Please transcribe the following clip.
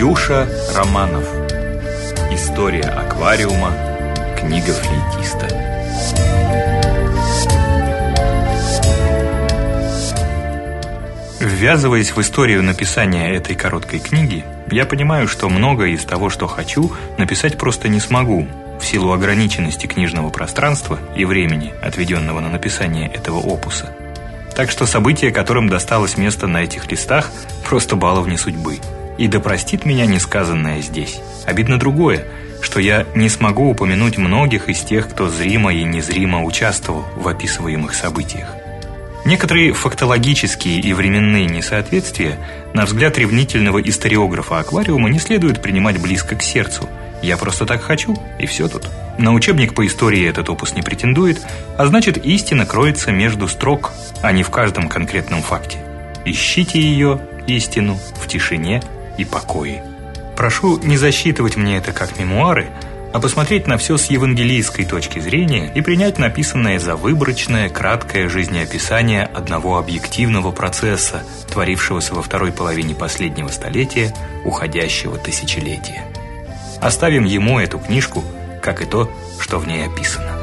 Миша Романов. История аквариума. Книга флейтиста. Ввязываясь в историю написания этой короткой книги, я понимаю, что многое из того, что хочу, написать просто не смогу, в силу ограниченности книжного пространства и времени, отведенного на написание этого опуса. Так что события, которым досталось место на этих листах, просто баловни судьбы. И да простит меня несказанное здесь. Обидно другое, что я не смогу упомянуть многих из тех, кто зримо и незримо участвовал в описываемых событиях. Некоторые фактологические и временные несоответствия, на взгляд ревнительного историографа аквариума, не следует принимать близко к сердцу. Я просто так хочу, и все тут. На учебник по истории этот опус не претендует, а значит истина кроется между строк, а не в каждом конкретном факте. Ищите ее, истину, в тишине и покое. Прошу не засчитывать мне это как мемуары, а посмотреть на все с евангелийской точки зрения и принять написанное за выборочное, краткое жизнеописание одного объективного процесса, творившегося во второй половине последнего столетия уходящего тысячелетия. Оставим ему эту книжку, как и то, что в ней описано.